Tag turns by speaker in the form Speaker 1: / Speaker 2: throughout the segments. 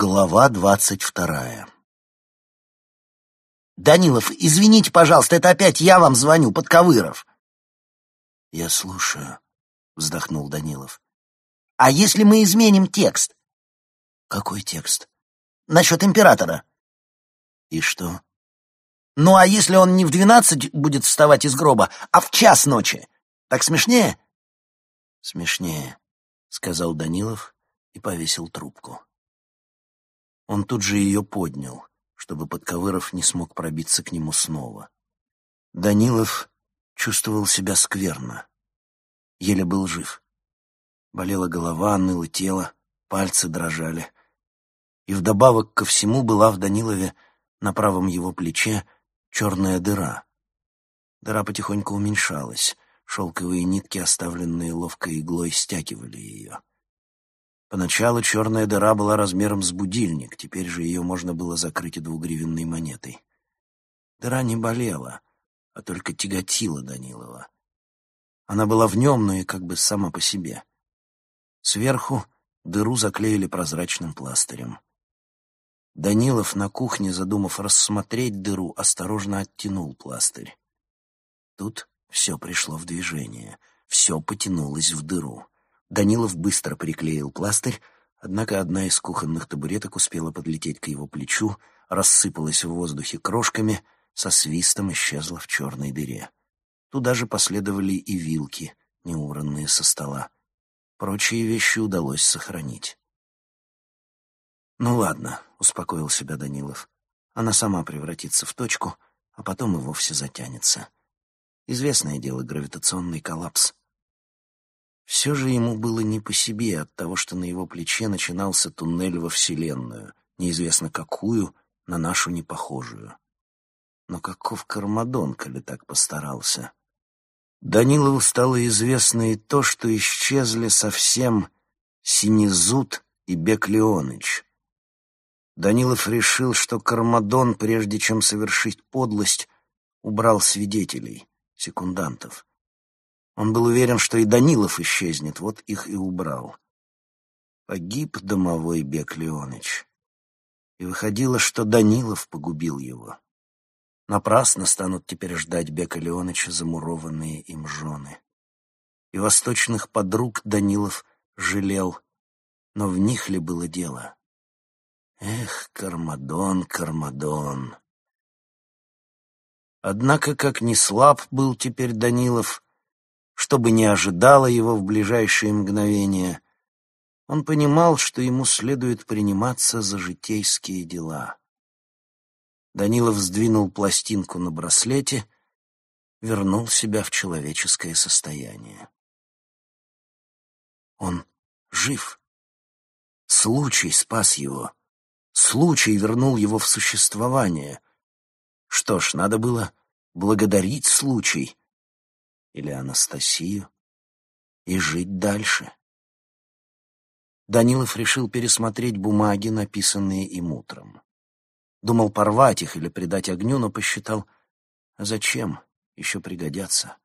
Speaker 1: Глава двадцать вторая «Данилов, извините, пожалуйста, это опять я вам звоню, Подковыров». «Я слушаю», — вздохнул Данилов. «А если мы изменим текст?» «Какой текст?» «Насчет императора». «И что?» «Ну, а если он не в двенадцать будет вставать из гроба, а в час ночи? Так смешнее?» «Смешнее», — сказал Данилов и повесил трубку. Он тут же ее поднял, чтобы Подковыров не смог пробиться к нему снова. Данилов чувствовал себя скверно. Еле был жив. Болела голова, ныло тело, пальцы дрожали. И вдобавок ко всему была в Данилове на правом его плече черная дыра. Дыра потихоньку уменьшалась, шелковые нитки, оставленные ловкой иглой, стягивали ее. Поначалу черная дыра была размером с будильник, теперь же ее можно было закрыть и двугривенной монетой. Дыра не болела, а только тяготила Данилова. Она была в нем, но и как бы сама по себе. Сверху дыру заклеили прозрачным пластырем. Данилов на кухне, задумав рассмотреть дыру, осторожно оттянул пластырь. Тут все пришло в движение, все потянулось в дыру. Данилов быстро приклеил пластырь, однако одна из кухонных табуреток успела подлететь к его плечу, рассыпалась в воздухе крошками, со свистом исчезла в черной дыре. Туда же последовали и вилки, неубранные со стола. Прочие вещи удалось сохранить. «Ну ладно», — успокоил себя Данилов. «Она сама превратится в точку, а потом и вовсе затянется. Известное дело гравитационный коллапс. Все же ему было не по себе от того, что на его плече начинался туннель во Вселенную, неизвестно какую, на нашу непохожую. Но каков Кармадон, коли так постарался? Данилову стало известно и то, что исчезли совсем Синезут и Бек Леоныч. Данилов решил, что Кармадон, прежде чем совершить подлость, убрал свидетелей, секундантов. Он был уверен, что и Данилов исчезнет, вот их и убрал. Погиб домовой Бек Леоныч. И выходило, что Данилов погубил его. Напрасно станут теперь ждать Бека Леоныча замурованные им жены. И восточных подруг Данилов жалел, но в них ли было дело? Эх, Кармадон, Кармадон! Однако, как ни слаб был теперь Данилов, что бы ни ожидало его в ближайшие мгновения, он понимал, что ему следует приниматься за житейские дела. Данилов сдвинул пластинку на браслете, вернул себя в человеческое состояние. Он жив. Случай спас его. Случай вернул его в существование. Что ж, надо было благодарить случай, или Анастасию и жить дальше. Данилов решил пересмотреть бумаги, написанные им утром. Думал порвать их или придать огню, но посчитал, а зачем, еще пригодятся.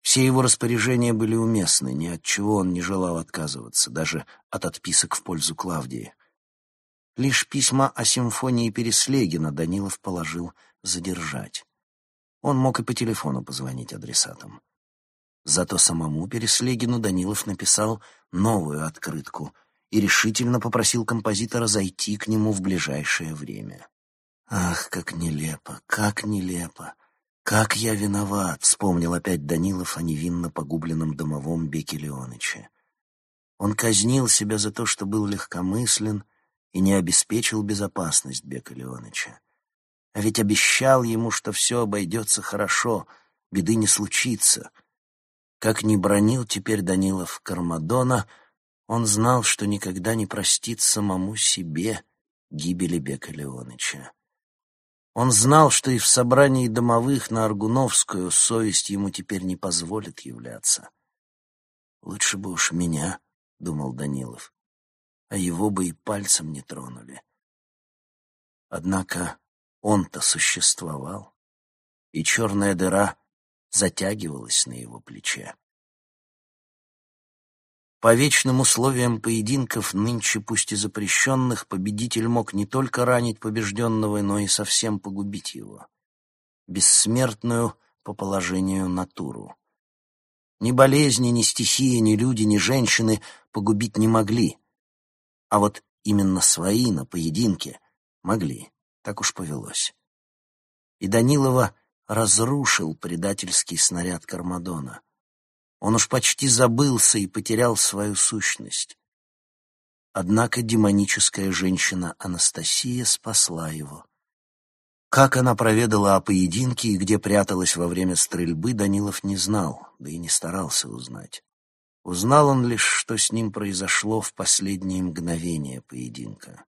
Speaker 1: Все его распоряжения были уместны, ни от чего он не желал отказываться, даже от отписок в пользу Клавдии. Лишь письма о симфонии Переслегина Данилов положил задержать. Он мог и по телефону позвонить адресатам. Зато самому Переслегину Данилов написал новую открытку и решительно попросил композитора зайти к нему в ближайшее время. «Ах, как нелепо, как нелепо! Как я виноват!» — вспомнил опять Данилов о невинно погубленном домовом Беке Леоныче. Он казнил себя за то, что был легкомыслен и не обеспечил безопасность Бека Леоныча. А ведь обещал ему, что все обойдется хорошо, беды не случится. Как ни бронил теперь Данилов Кармадона, он знал, что никогда не простит самому себе гибели Бека Леоныча. Он знал, что и в собрании домовых на Аргуновскую совесть ему теперь не позволит являться. «Лучше бы уж меня», — думал Данилов, — «а его бы и пальцем не тронули». Однако он-то существовал, и черная дыра затягивалась на его плече. По вечным условиям поединков, нынче пусть и запрещенных, победитель мог не только ранить побежденного, но и совсем погубить его. Бессмертную по положению натуру. Ни болезни, ни стихии, ни люди, ни женщины погубить не могли. А вот именно свои на поединке могли. Так уж повелось. И Данилова разрушил предательский снаряд Кармадона. Он уж почти забылся и потерял свою сущность. Однако демоническая женщина Анастасия спасла его. Как она проведала о поединке и где пряталась во время стрельбы, Данилов не знал, да и не старался узнать. Узнал он лишь, что с ним произошло в последние мгновения поединка.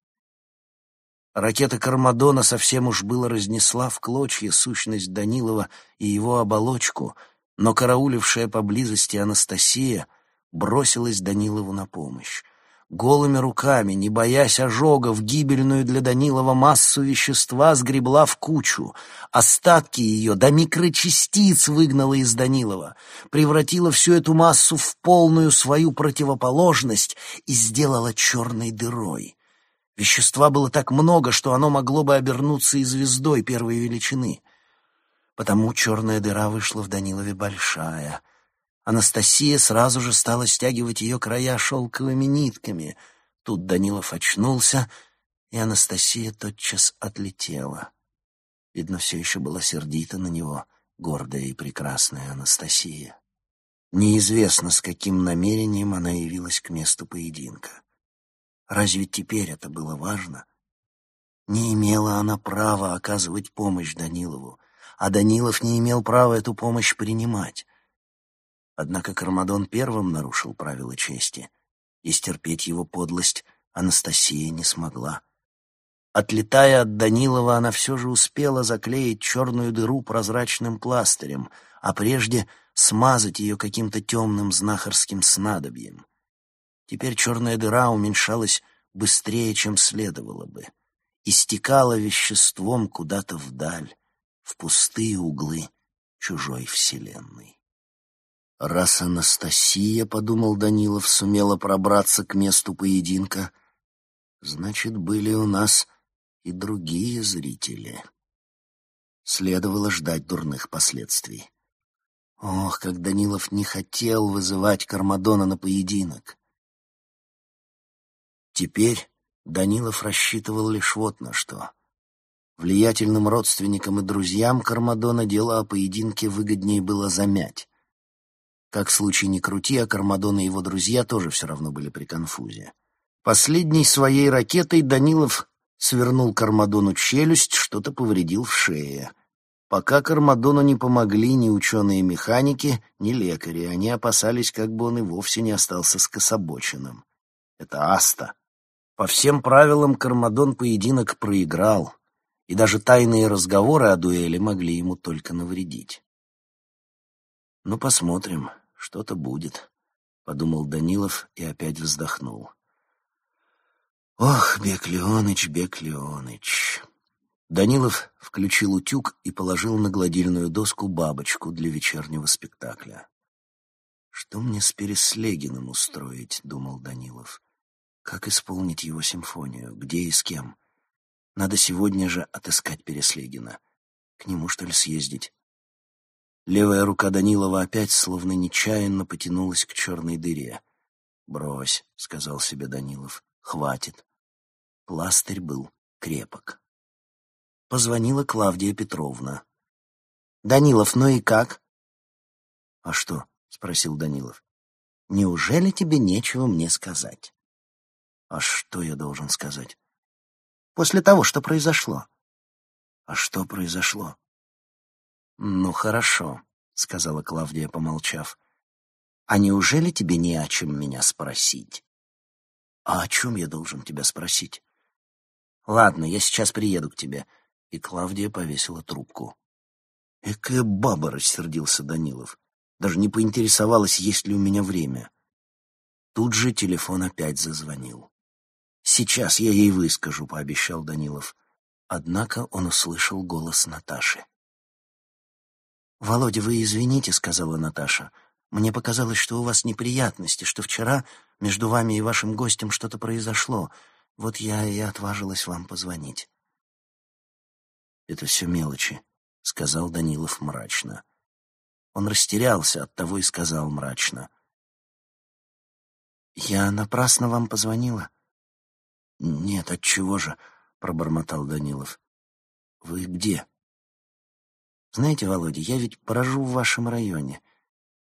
Speaker 1: Ракета Кармадона совсем уж было разнесла в клочья сущность Данилова и его оболочку, но караулившая поблизости Анастасия бросилась Данилову на помощь. Голыми руками, не боясь ожогов, гибельную для Данилова массу вещества сгребла в кучу. Остатки ее до микрочастиц выгнала из Данилова, превратила всю эту массу в полную свою противоположность и сделала черной дырой. Вещества было так много, что оно могло бы обернуться и звездой первой величины. Потому черная дыра вышла в Данилове большая. Анастасия сразу же стала стягивать ее края шелковыми нитками. Тут Данилов очнулся, и Анастасия тотчас отлетела. Видно, все еще была сердита на него, гордая и прекрасная Анастасия. Неизвестно, с каким намерением она явилась к месту поединка. Разве теперь это было важно? Не имела она права оказывать помощь Данилову, а Данилов не имел права эту помощь принимать. Однако Кармадон первым нарушил правила чести, и стерпеть его подлость Анастасия не смогла. Отлетая от Данилова, она все же успела заклеить черную дыру прозрачным пластырем, а прежде смазать ее каким-то темным знахарским снадобьем. Теперь черная дыра уменьшалась быстрее, чем следовало бы, истекала веществом куда-то вдаль, в пустые углы чужой вселенной. Раз Анастасия, — подумал Данилов, — сумела пробраться к месту поединка, значит, были у нас и другие зрители. Следовало ждать дурных последствий. Ох, как Данилов не хотел вызывать Кармадона на поединок. Теперь Данилов рассчитывал лишь вот на что. Влиятельным родственникам и друзьям Кармадона дело о поединке выгоднее было замять. Как случай не крути, а Кармадон и его друзья тоже все равно были при конфузе. Последней своей ракетой Данилов свернул Кармадону челюсть, что-то повредил в шее. Пока Кармадону не помогли ни ученые-механики, ни лекари, они опасались, как бы он и вовсе не остался скособоченным. Это Аста, по всем правилам Кармадон поединок проиграл, и даже тайные разговоры о дуэли могли ему только навредить. «Ну, посмотрим, что-то будет», — подумал Данилов и опять вздохнул. «Ох, Бек Леоныч, Бек Леоныч!» Данилов включил утюг и положил на гладильную доску бабочку для вечернего спектакля. «Что мне с Переслегиным устроить?» — думал Данилов. Как исполнить его симфонию? Где и с кем? Надо сегодня же отыскать Переслегина. К нему, что ли, съездить? Левая рука Данилова опять словно нечаянно потянулась к черной дыре. «Брось», — сказал себе Данилов, — «хватит». Пластырь был крепок. Позвонила Клавдия Петровна. «Данилов, ну и как?» «А что?» — спросил Данилов. «Неужели тебе нечего мне сказать?» А что я должен сказать? После того, что произошло. А что произошло? Ну, хорошо, сказала Клавдия, помолчав. А неужели тебе не о чем меня спросить? А о чем я должен тебя спросить? Ладно, я сейчас приеду к тебе. И Клавдия повесила трубку. Экая баба, рассердился Данилов. Даже не поинтересовалась, есть ли у меня время. Тут же телефон опять зазвонил. «Сейчас я ей выскажу», — пообещал Данилов. Однако он услышал голос Наташи. «Володя, вы извините», — сказала Наташа, Мне показалось, что у вас неприятности, что вчера между вами и вашим гостем что-то произошло. Вот я и отважилась вам позвонить». «Это все мелочи», — сказал Данилов мрачно. Он растерялся, оттого и сказал мрачно. «Я напрасно вам позвонила?» «Нет, отчего же?» — пробормотал Данилов. «Вы где?» «Знаете, Володя, я ведь поражу в вашем районе.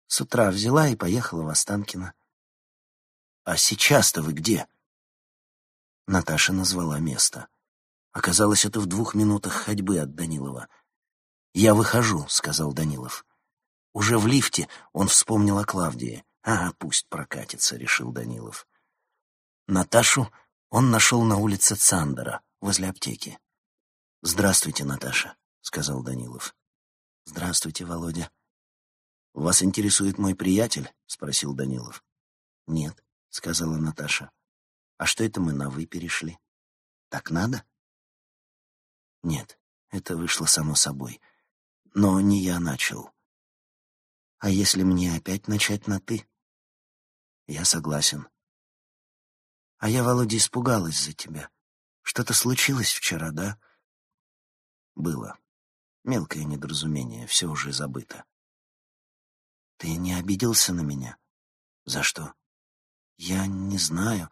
Speaker 1: С утра взяла и поехала в Останкино». «А сейчас-то вы где?» Наташа назвала место. Оказалось, это в двух минутах ходьбы от Данилова. «Я выхожу», — сказал Данилов. Уже в лифте он вспомнил о Клавдии. «Ага, пусть прокатится», — решил Данилов. Наташу он нашел на улице Цандера, возле аптеки. «Здравствуйте, Наташа», — сказал Данилов. «Здравствуйте, Володя». «Вас интересует мой приятель?» — спросил Данилов. «Нет», — сказала Наташа. «А что это мы на «вы» перешли? Так надо?» «Нет, это вышло само собой. Но не я начал. А если мне опять начать на «ты»?» «Я согласен», а я, Володя, испугалась за тебя. Что-то случилось вчера, да? Было. Мелкое недоразумение, все уже забыто. Ты не обиделся на меня? За что? Я не знаю.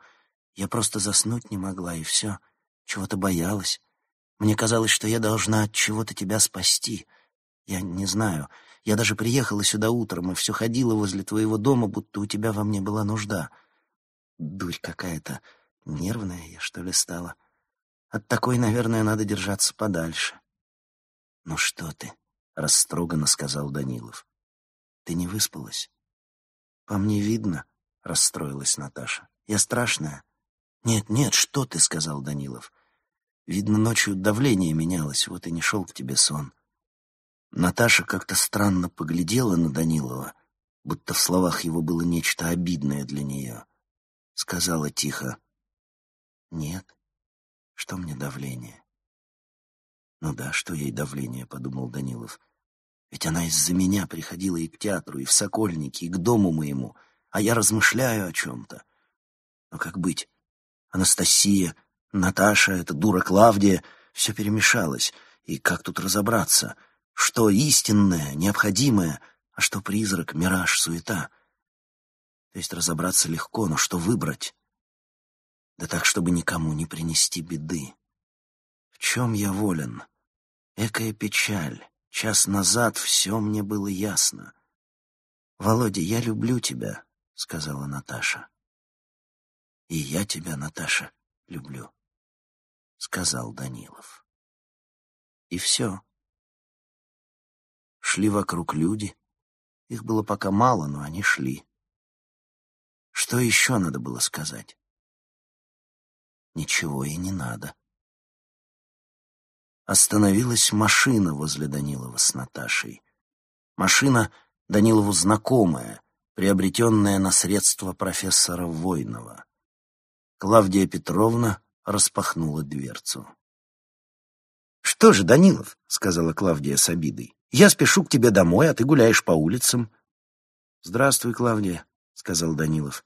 Speaker 1: Я просто заснуть не могла, и все. Чего-то боялась. Мне казалось, что я должна от чего-то тебя спасти. Я не знаю. Я даже приехала сюда утром и все ходила возле твоего дома, будто у тебя во мне была нужда. — Дурь какая-то. Нервная я, что ли, стала. От такой, наверное, надо держаться подальше. «Ну что ты?» — растроганно сказал Данилов. «Ты не выспалась?» «По мне видно», — расстроилась Наташа. «Я страшная?» «Нет, нет, что ты?» — сказал Данилов. «Видно, ночью давление менялось, вот и не шел к тебе сон». Наташа как-то странно поглядела на Данилова, будто в словах его было нечто обидное для нее сказала тихо. «Нет. Что мне давление?» «Ну да, что ей давление?» — подумал Данилов. «Ведь она из-за меня приходила и к театру, и в Сокольники, и к дому моему, а я размышляю о чем-то. Но как быть? Анастасия, Наташа, эта дура Клавдия — все перемешалось, и как тут разобраться? Что истинное, необходимое, а что призрак, мираж, суета?» То есть разобраться легко, но что выбрать? Да так, чтобы никому не принести беды. В чем я волен? Экая печаль. Час назад все мне было ясно. «Володя, я люблю тебя», — сказала Наташа. «И я тебя, Наташа, люблю», — сказал Данилов. И все. Шли вокруг люди. Их было пока мало, но они шли. Что еще надо было сказать? Ничего и не надо. Остановилась машина возле Данилова с Наташей. Машина Данилову знакомая, приобретенная на средства профессора Войнова. Клавдия Петровна распахнула дверцу. «Что же, Данилов?» — сказала Клавдия с обидой. «Я спешу к тебе домой, а ты гуляешь по улицам». «Здравствуй, Клавдия», — сказал Данилов.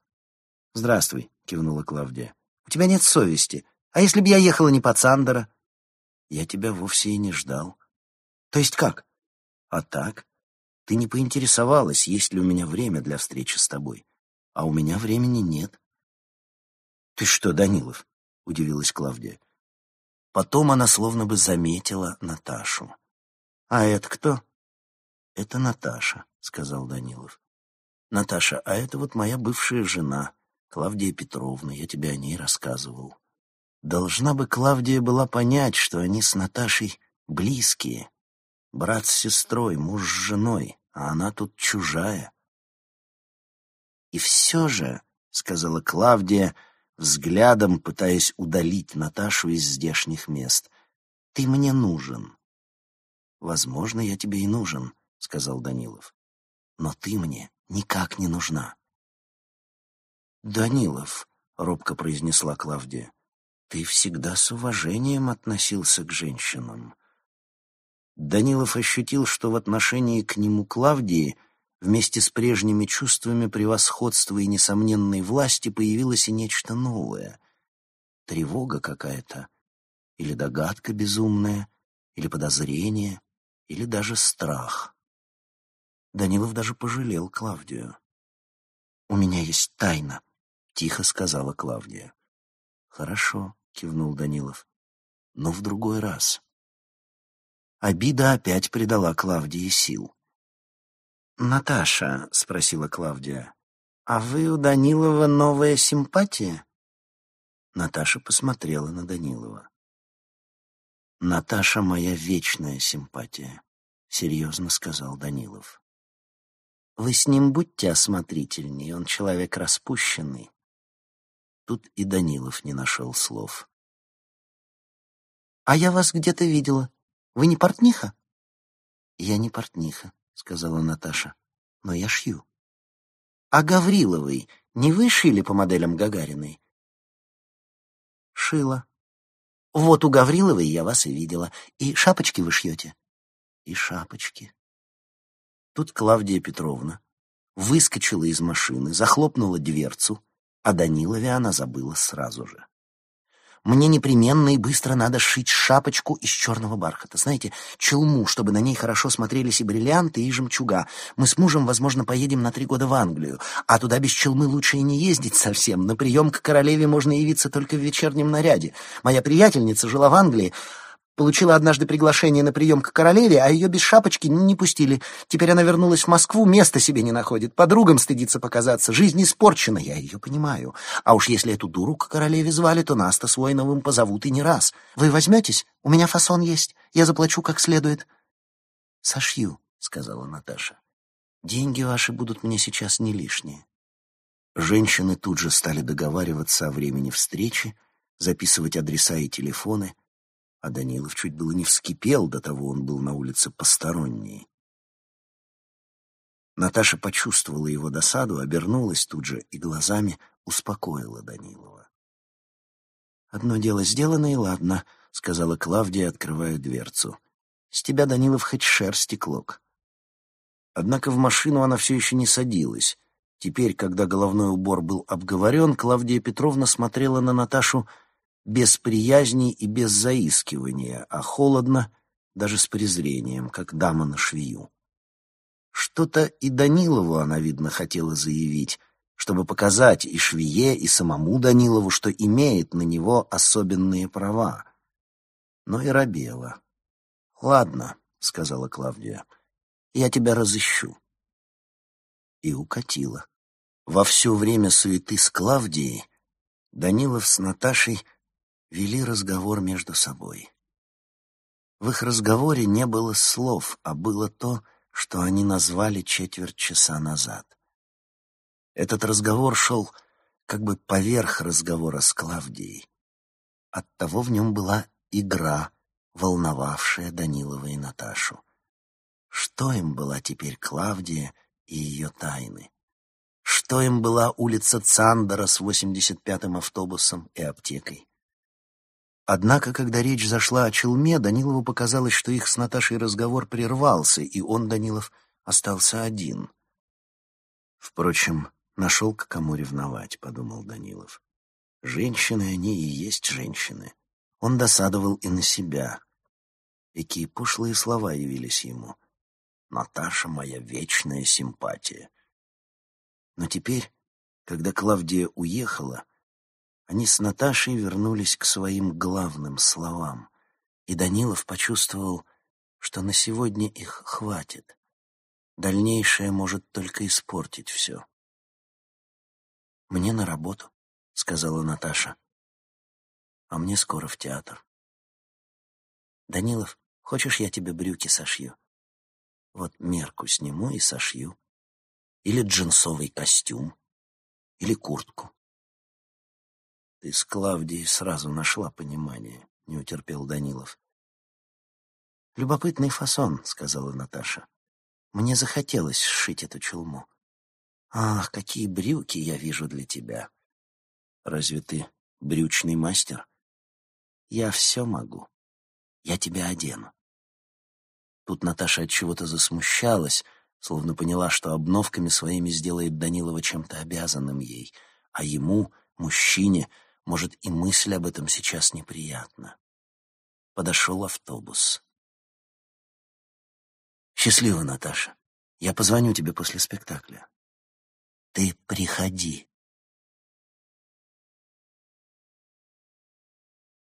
Speaker 1: «Здравствуй», — кивнула Клавдия. «У тебя нет совести. А если бы я ехала не под Сандера?» «Я тебя вовсе и не ждал». «То есть как?» «А так. Ты не поинтересовалась, есть ли у меня время для встречи с тобой. А у меня времени нет». «Ты что, Данилов?» — удивилась Клавдия. Потом она словно бы заметила Наташу. «А это кто?» «Это Наташа», — сказал Данилов. «Наташа, а это вот моя бывшая жена, Клавдия Петровна, я тебе о ней рассказывал. Должна бы Клавдия была понять, что они с Наташей близкие. Брат с сестрой, муж с женой, а она тут чужая». «И все же», — сказала Клавдия, взглядом пытаясь удалить Наташу из здешних мест, — «ты мне нужен». «Возможно, я тебе и нужен», — сказал Данилов. «Но ты мне никак не нужна. «Данилов», — робко произнесла Клавдия, — «ты всегда с уважением относился к женщинам». Данилов ощутил, что в отношении к нему Клавдии Вместе с прежними чувствами превосходства и несомненной власти появилось и нечто новое. Тревога какая-то, или догадка безумная, или подозрение, или даже страх. Данилов даже пожалел Клавдию. «У меня есть тайна», — тихо сказала Клавдия. «Хорошо», — кивнул Данилов, — «но в другой раз». Обида опять придала Клавдии сил. «Наташа», — спросила Клавдия, — «а вы у Данилова новая симпатия?» Наташа посмотрела на Данилова. «Наташа — моя вечная симпатия», — серьезно сказал Данилов. Вы с ним будьте осмотрительнее, он человек распущенный. Тут и Данилов не нашел слов. «А я вас где-то видела. Вы не портниха?» «Я не портниха», — сказала Наташа, — «но я шью». «А Гавриловой не вы шили по моделям Гагариной?» «Шила». «Вот у Гавриловой я вас и видела. И шапочки вы шьете?» «И шапочки», Тут Клавдия Петровна выскочила из машины, захлопнула дверцу, а Данилове она забыла сразу же. Мне непременно и быстро надо сшить шапочку из черного бархата. Знаете, челму, чтобы на ней хорошо смотрелись и бриллианты, и жемчуга. Мы с мужем, возможно, поедем на три года в Англию, а туда без челмы лучше и не ездить совсем. На прием к королеве можно явиться только в вечернем наряде. Моя приятельница жила в Англии, Получила однажды приглашение на прием к королеве, а ее без шапочки не пустили. Теперь она вернулась в Москву, места себе не находит, подругам стыдится показаться. Жизнь испорчена, я ее понимаю. А уж если эту дуру к королеве звали, то нас-то с Войновым позовут и не раз. Вы возьметесь? У меня фасон есть. Я заплачу как следует. Сошью, — сказала Наташа. Деньги ваши будут мне сейчас не лишние. Женщины тут же стали договариваться о времени встречи, записывать адреса и телефоны — а Данилов чуть было не вскипел, до того он был на улице посторонний. Наташа почувствовала его досаду, обернулась тут же и глазами успокоила Данилова. «Одно дело сделано, и ладно», — сказала Клавдия, открывая дверцу. «С тебя, Данилов, хоть шерсти клок». Однако в машину она все еще не садилась. Теперь, когда головной убор был обговорен, Клавдия Петровна смотрела на Наташу без приязни и без заискивания, а холодно, даже с презрением, как дама на швею. Что-то и Данилову она, видно, хотела заявить, чтобы показать и швее, и самому Данилову, что имеет на него особенные права. Но и робела. «Ладно», — сказала Клавдия, — «я тебя разыщу». И укатила. Во все время суеты с Клавдией Данилов с Наташей вели разговор между собой. В их разговоре не было слов, а было то, что они назвали четверть часа назад. Этот разговор шел как бы поверх разговора с Клавдией. Оттого в нем была игра, волновавшая Данилова и Наташу. Что им была теперь Клавдия и ее тайны? Что им была улица Цандера с 85-м автобусом и аптекой? Однако, когда речь зашла о челме, Данилову показалось, что их с Наташей разговор прервался, и он, Данилов, остался один. Впрочем, нашел к кому ревновать, — подумал Данилов. Женщины они и есть женщины. Он досадовал и на себя. Какие пошлые слова явились ему. «Наташа — моя вечная симпатия». Но теперь, когда Клавдия уехала, они с Наташей вернулись к своим главным словам, и Данилов почувствовал, что на сегодня их хватит. Дальнейшее может только испортить все. «Мне на работу», — сказала Наташа. «А мне скоро в театр». «Данилов, хочешь, я тебе брюки сошью?» «Вот мерку сниму и сошью. Или джинсовый костюм, или куртку. Ты с Клавдией сразу нашла понимание, не утерпел Данилов. Любопытный фасон, сказала Наташа. Мне захотелось сшить эту чулму. Ах, какие брюки я вижу для тебя. Разве ты брючный мастер? Я все могу. Я тебя одену. Тут Наташа от чего-то засмущалась, словно поняла, что обновками своими сделает Данилова чем-то обязанным ей, а ему, мужчине, может, и мысль об этом сейчас неприятна. Подошел автобус. «Счастливо, Наташа. Я позвоню тебе после спектакля». «Ты приходи»,